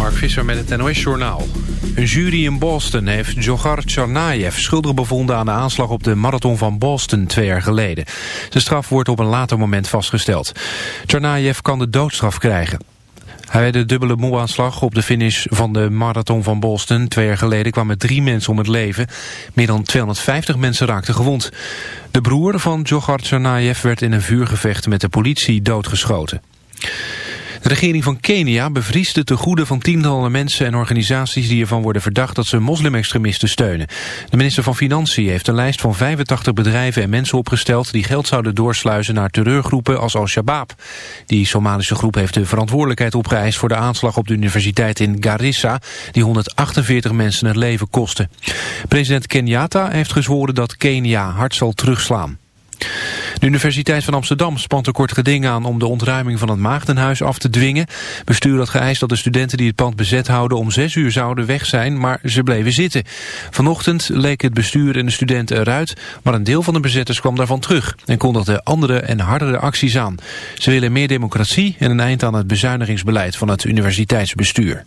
Mark Visser met het NOS-journaal. Een jury in Boston heeft Djokhar Tsarnaev schuldig bevonden aan de aanslag op de marathon van Boston twee jaar geleden. Zijn straf wordt op een later moment vastgesteld. Tsarnaev kan de doodstraf krijgen. Hij werd de dubbele moeaanslag op de finish van de marathon van Boston. Twee jaar geleden kwamen drie mensen om het leven. Meer dan 250 mensen raakten gewond. De broer van Djokhar Tsarnaev werd in een vuurgevecht met de politie doodgeschoten. De regering van Kenia bevriest de tegoeden van tientallen mensen en organisaties die ervan worden verdacht dat ze moslimextremisten steunen. De minister van Financiën heeft een lijst van 85 bedrijven en mensen opgesteld die geld zouden doorsluizen naar terreurgroepen als Al-Shabaab. Die Somalische groep heeft de verantwoordelijkheid opgeëist voor de aanslag op de universiteit in Garissa die 148 mensen het leven kostte. President Kenyatta heeft gezworen dat Kenia hard zal terugslaan. De Universiteit van Amsterdam spant een kort geding aan om de ontruiming van het Maagdenhuis af te dwingen. Bestuur had geëist dat de studenten die het pand bezet houden om zes uur zouden weg zijn, maar ze bleven zitten. Vanochtend leek het bestuur en de studenten eruit, maar een deel van de bezetters kwam daarvan terug en kondigde andere en hardere acties aan. Ze willen meer democratie en een eind aan het bezuinigingsbeleid van het universiteitsbestuur.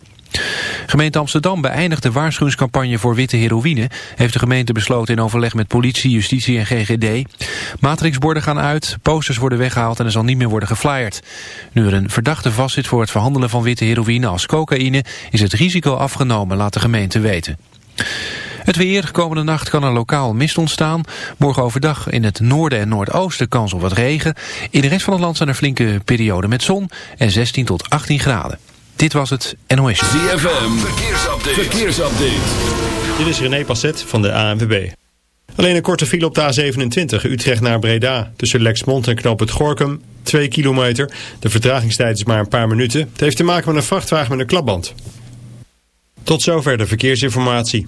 Gemeente Amsterdam beëindigt de waarschuwingscampagne voor witte heroïne. Heeft de gemeente besloten in overleg met politie, justitie en GGD. Matrixborden gaan uit, posters worden weggehaald en er zal niet meer worden geflyerd. Nu er een verdachte vastzit voor het verhandelen van witte heroïne als cocaïne... is het risico afgenomen, laat de gemeente weten. Het weer, komende nacht kan er lokaal mist ontstaan. Morgen overdag in het noorden en noordoosten kans op wat regen. In de rest van het land zijn er flinke perioden met zon en 16 tot 18 graden. Dit was het NOS. ZFM, verkeersupdate. verkeersupdate. Dit is René Passet van de ANWB. Alleen een korte file op de A27 Utrecht naar Breda. Tussen Lexmond en Knoop het Gorkum, 2 kilometer. De vertragingstijd is maar een paar minuten. Het heeft te maken met een vrachtwagen met een klapband. Tot zover de verkeersinformatie.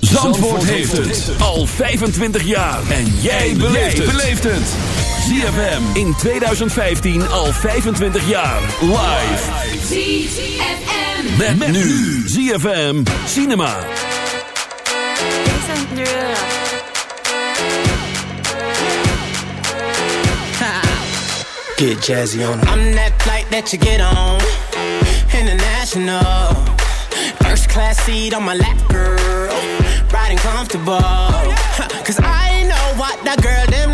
Zandvoort heeft het al 25 jaar. En jij beleeft het. ZFM in 2015 al 25 jaar. Live. ZFM. Met, met nu. ZFM Cinema. Get jazzy on. I'm that flight that you get on. International. First class seat on my lap, girl. Riding comfortable. Cause I know what that girl them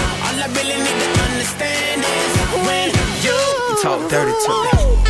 Talk dirty to me.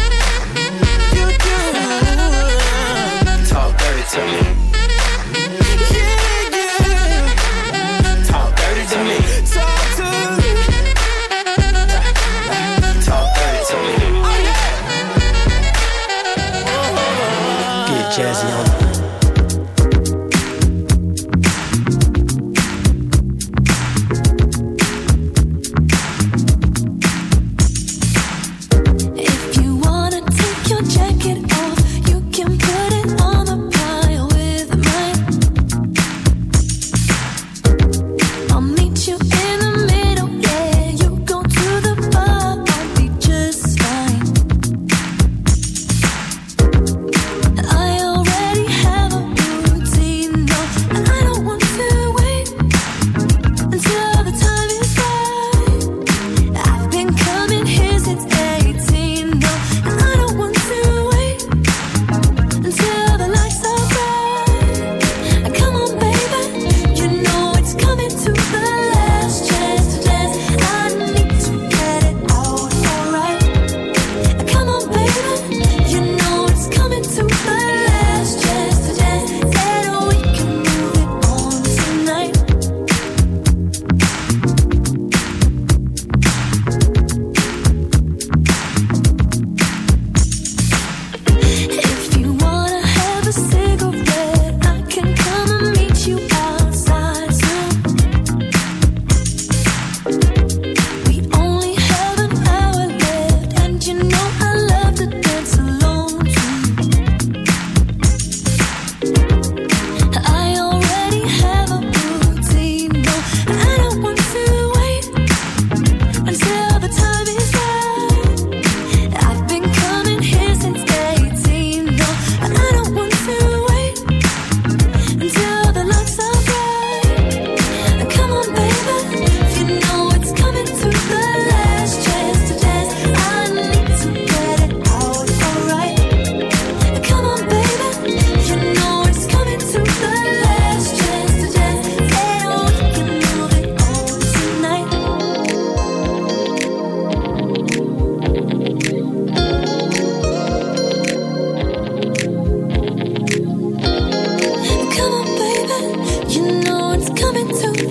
what's coming to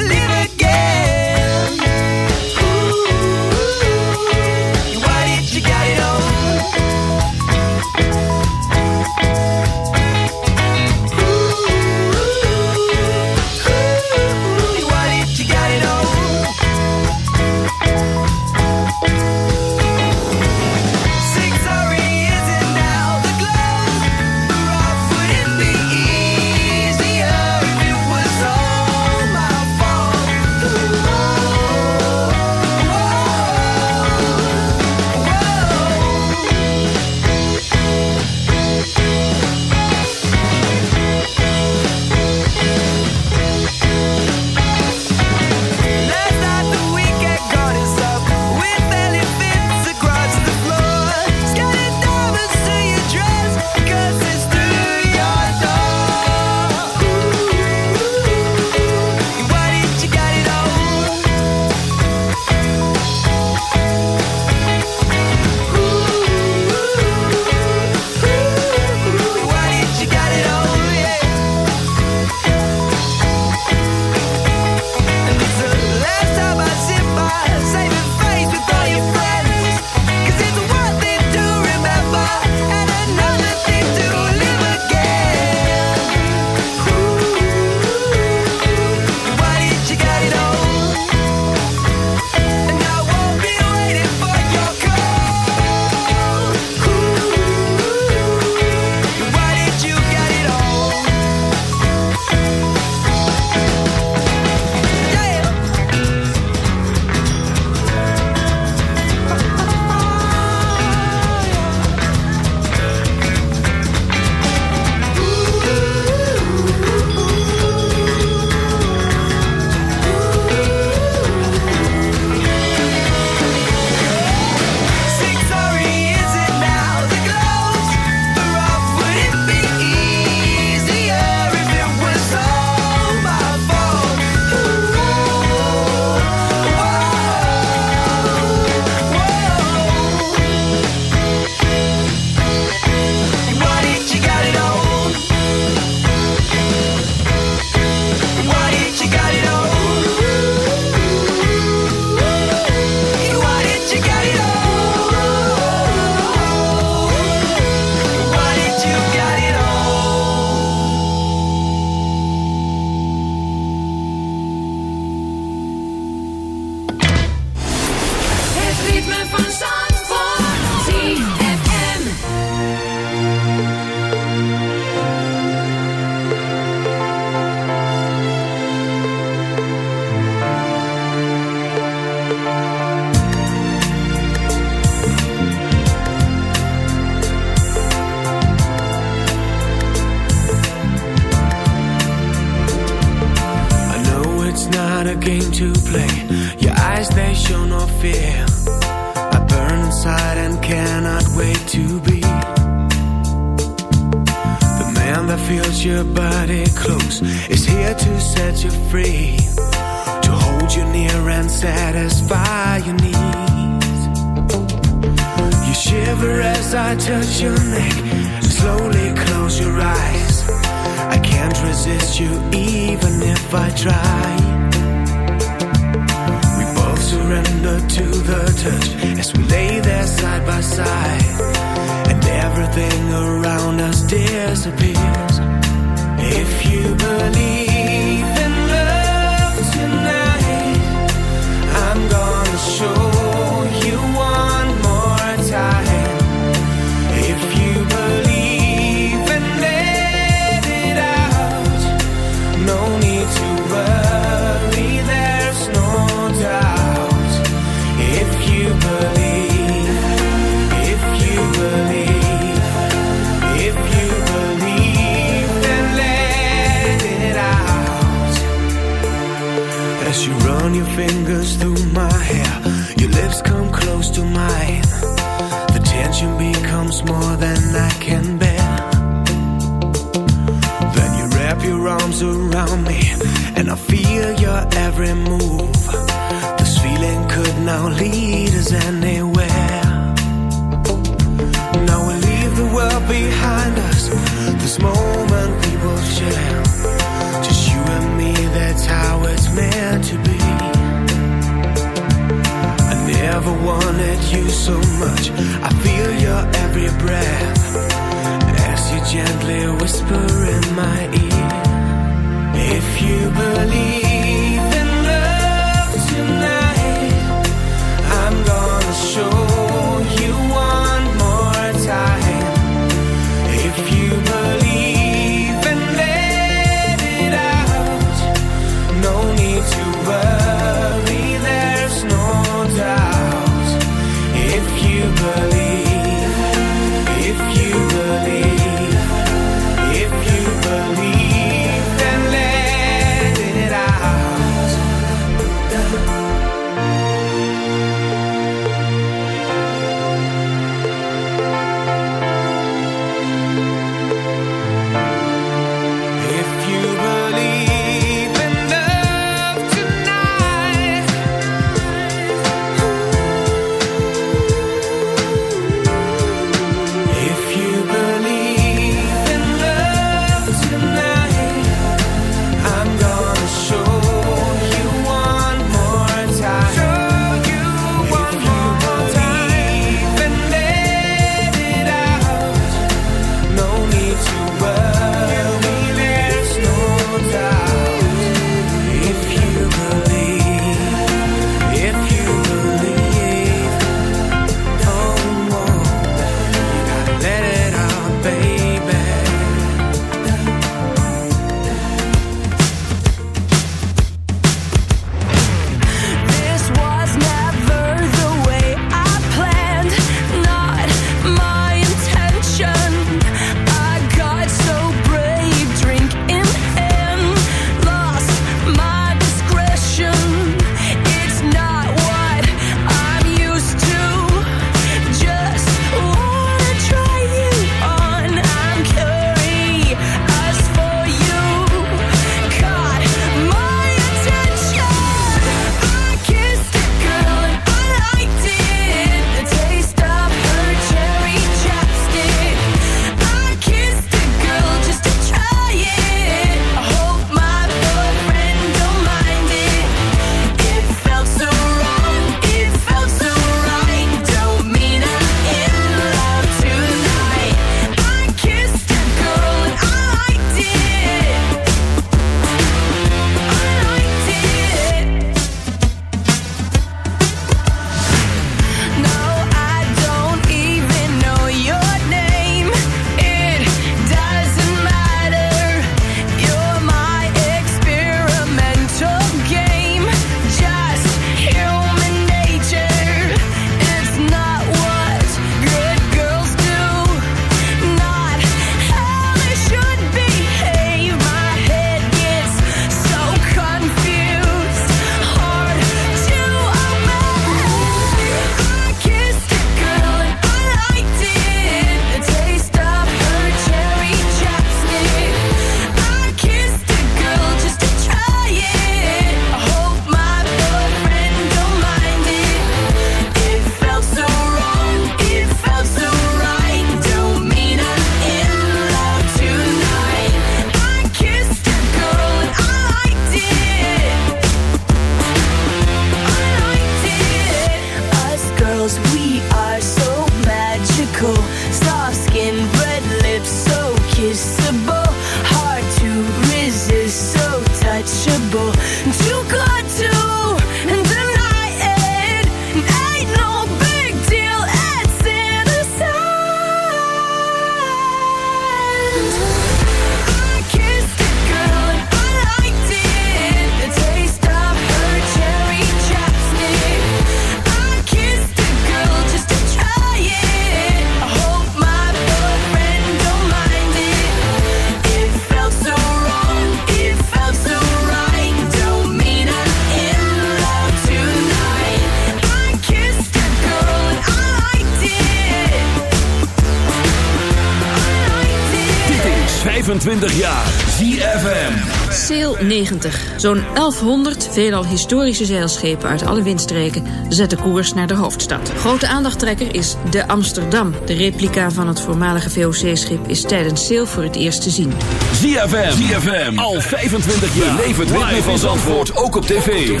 Zo'n 1100 veelal historische zeilschepen uit alle windstreken zetten koers naar de hoofdstad. Grote aandachttrekker is de Amsterdam. De replica van het voormalige VOC-schip is tijdens sail voor het eerst te zien. ZFM, ZFM. al 25 jaar levert ritme van Zandvoort ook op tv.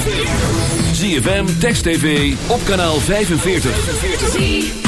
ZFM, Text TV, op kanaal 45.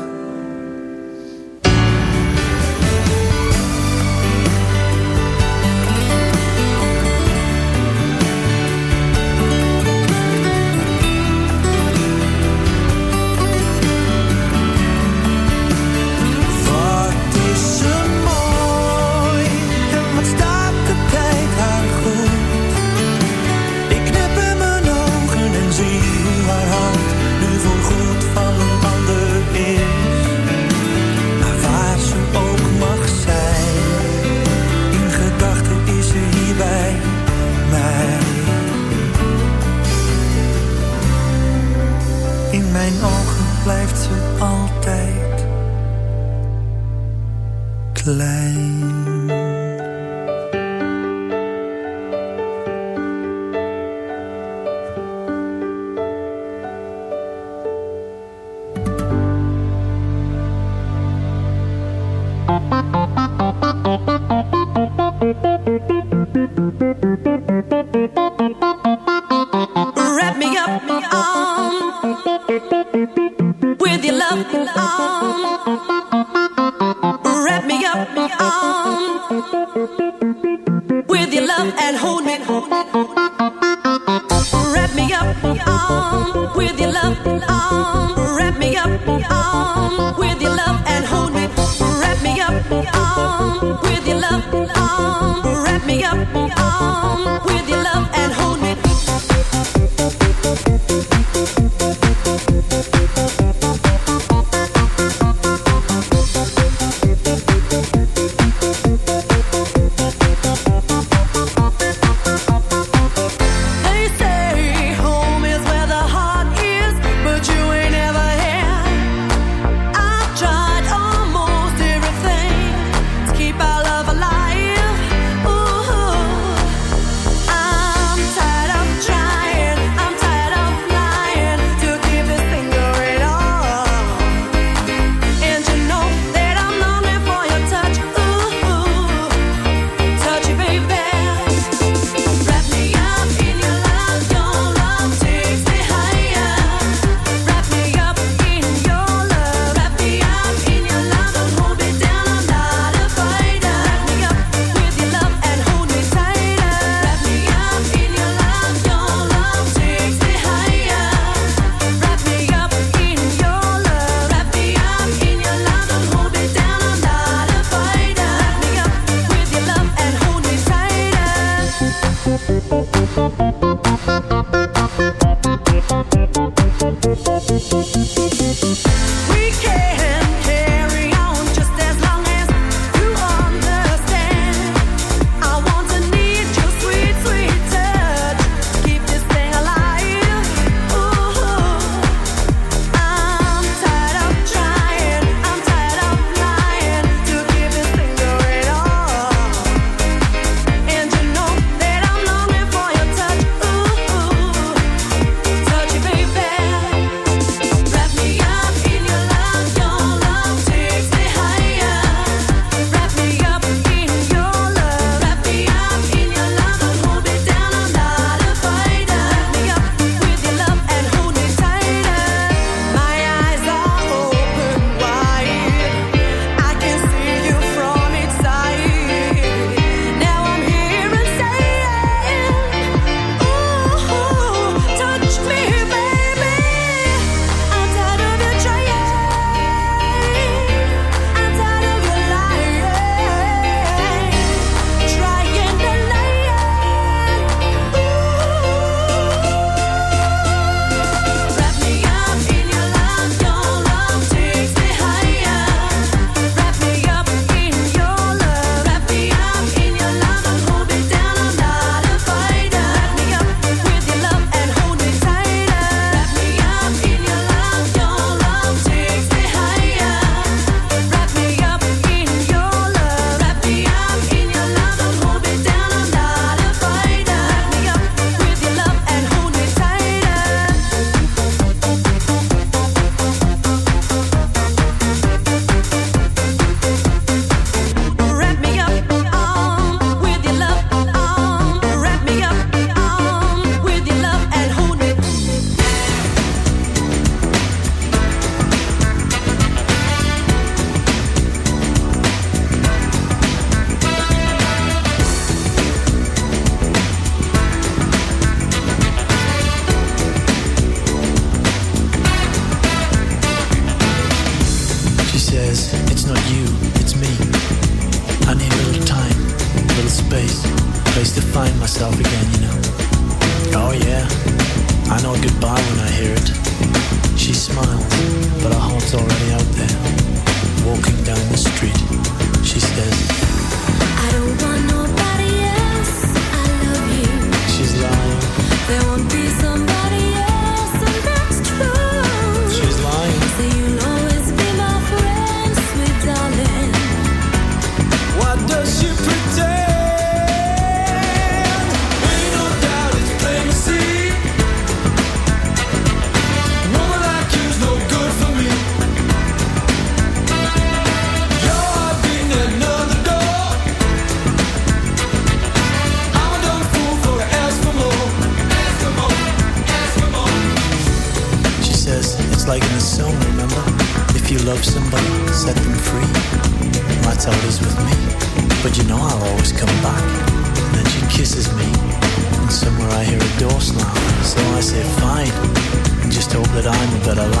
Like in a to the line.